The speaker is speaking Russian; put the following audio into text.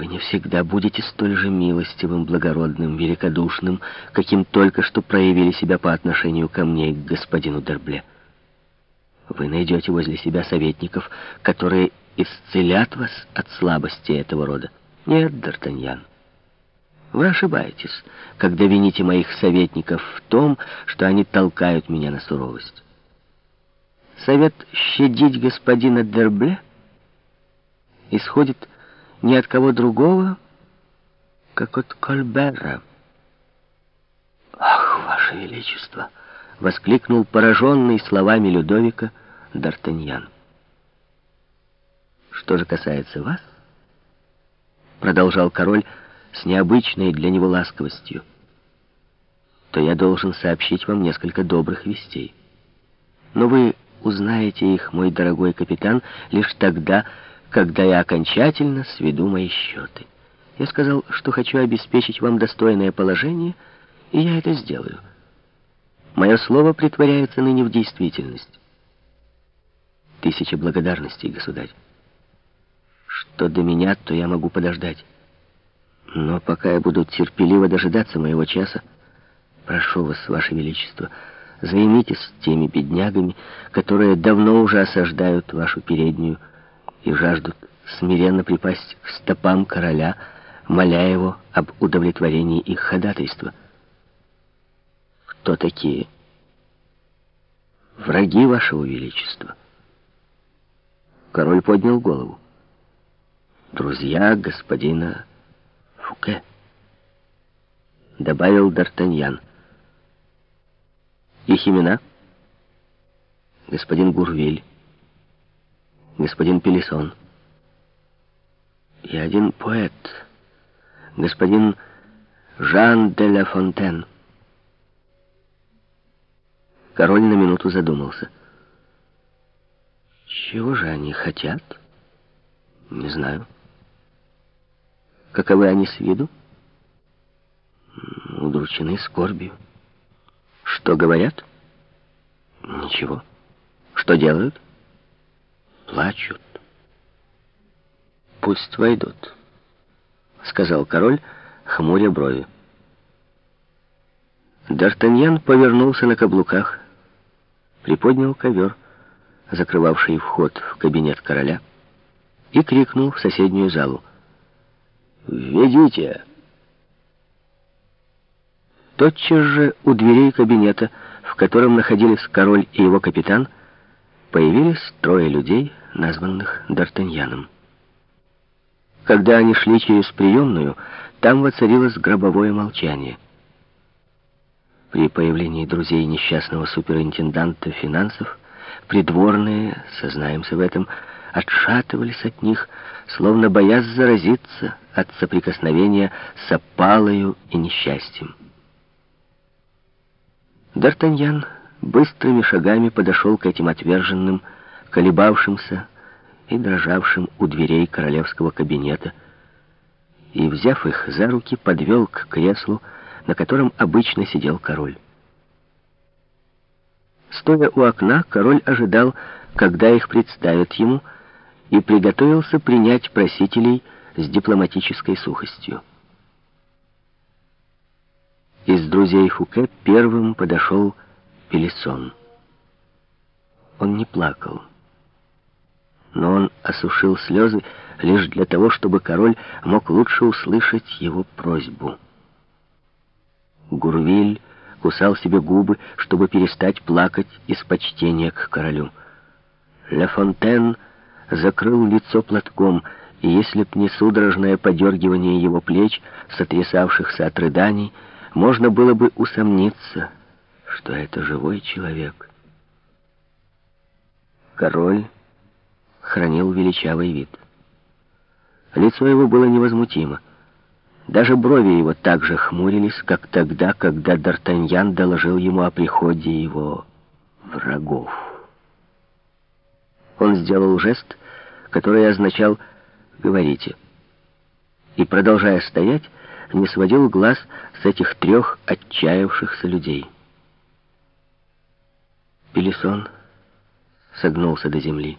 Вы не всегда будете столь же милостивым, благородным, великодушным, каким только что проявили себя по отношению ко мне и к господину Дербле. Вы найдете возле себя советников, которые исцелят вас от слабости этого рода. Нет, Д'Артаньян. Вы ошибаетесь, когда вините моих советников в том, что они толкают меня на суровость. Совет щадить господина Дербле исходит ни от кого другого, как от Кольбера. «Ах, Ваше Величество!» — воскликнул пораженный словами Людовика Д'Артаньян. «Что же касается вас?» — продолжал король с необычной для него ласковостью, то я должен сообщить вам несколько добрых вестей. Но вы узнаете их, мой дорогой капитан, лишь тогда, когда я окончательно сведу мои счеты. Я сказал, что хочу обеспечить вам достойное положение, и я это сделаю. Мое слово притворяется ныне в действительность. Тысяча благодарностей, государь. Что до меня, то я могу подождать. Но пока я буду терпеливо дожидаться моего часа, прошу вас, ваше величество, займитесь теми беднягами, которые давно уже осаждают вашу переднюю, и жаждут смиренно припасть к стопам короля, моля его об удовлетворении их ходатайства. Кто такие? Враги вашего величества. Король поднял голову. Друзья господина Фуке, добавил Д'Артаньян. Их имена? Господин Гурвиль, господин Пелесон. И один поэт, господин Жан де ла Фонтен. Король на минуту задумался. Чего же они хотят? Не знаю. Каковы они с виду? Удручены скорбью. Что говорят? Ничего. Что делают? Плачут. «Пусть войдут», — сказал король, хмуря брови. Д'Артаньян повернулся на каблуках, приподнял ковер, закрывавший вход в кабинет короля, и крикнул в соседнюю залу. «Введите!» Тотчас же у дверей кабинета, в котором находились король и его капитан, появились трое людей, названных Д'Артаньяном. Когда они шли через приемную, там воцарилось гробовое молчание. При появлении друзей несчастного суперинтенданта финансов придворные, сознаемся в этом, отшатывались от них, словно боясь заразиться от соприкосновения с опалою и несчастьем. Д'Артаньян быстрыми шагами подошел к этим отверженным, колебавшимся и дрожавшим у дверей королевского кабинета, и, взяв их за руки, подвел к креслу, на котором обычно сидел король. Стоя у окна, король ожидал, когда их представят ему, и приготовился принять просителей с дипломатической сухостью. Из друзей Фуке первым подошел Пелесон. Он не плакал но он осушил слезы лишь для того, чтобы король мог лучше услышать его просьбу. Гурвиль кусал себе губы, чтобы перестать плакать из почтения к королю. Ля Фонтен закрыл лицо платком, и если б не судорожное подергивание его плеч, сотрясавшихся от рыданий, можно было бы усомниться, что это живой человек. Король хранил величавый вид. Лицо его было невозмутимо. Даже брови его так же хмурились, как тогда, когда Д'Артаньян доложил ему о приходе его врагов. Он сделал жест, который означал «говорите». И, продолжая стоять, не сводил глаз с этих трех отчаявшихся людей. Пелесон согнулся до земли.